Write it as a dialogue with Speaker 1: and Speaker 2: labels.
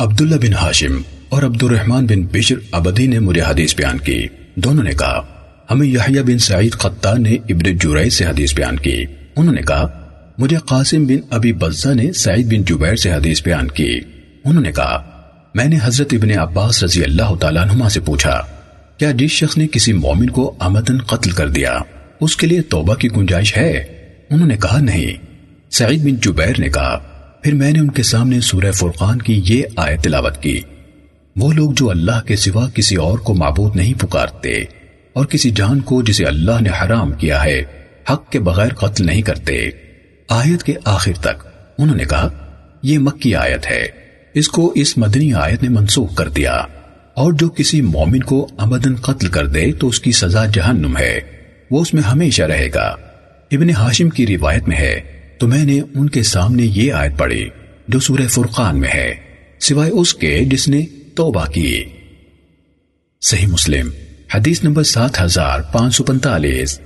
Speaker 1: عبداللہ بن ہاشم اور عبد الرحمن بن بشر عبدی نے مجھے حدیث بیان کی۔ دونوں نے کہا، ہمیں یحییٰ بن سعید خطان نے ابن جورائی سے حدیث بیان کی۔ انہوں نے کہا، مجھے قاسم بن ابی بزہ نے سعید بن جبیر سے حدیث بیان کی۔ انہوں نے کہا، میں نے حضرت ابن عباس رضی اللہ تعالیٰ عنہما سے پوچھا، کیا جس شخص نے کسی مومن کو آمدن قتل کر دیا، اس کے لیے توبہ کی گنجائش ہے؟ انہوں نے کہا، نہیں۔ سعید بن جبیر نے کہا پھر میں نے ان کے سامنے سورہ فرقان کی یہ آیت تلاوت کی۔ وہ لوگ جو اللہ کے سوا کسی اور کو معبود نہیں پکارتے اور کسی جان کو جسے اللہ نے حرام کیا ہے، حق کے بغیر قتل نہیں کرتے۔ آیت کے آخر تک انہوں نے کہا، یہ مکی آیت ہے۔ اس کو اس مدنی آیت نے منسوخ کر دیا۔ اور جو کسی مومن کو امدن قتل کر دے تو اس کی سزا جہنم ہے۔ وہ اس میں ہمیشہ رہے گا۔ ابن ہاشم کی روایت میں ہے تو میں نے ان کے سامنے یہ آیت پڑھی جو سورہ فرقان میں ہے، سوائے اس کے جس نے توبہ کی۔ صحیح مسلم، حدیث نمبر سات ہزار پانچ سو پنتالیس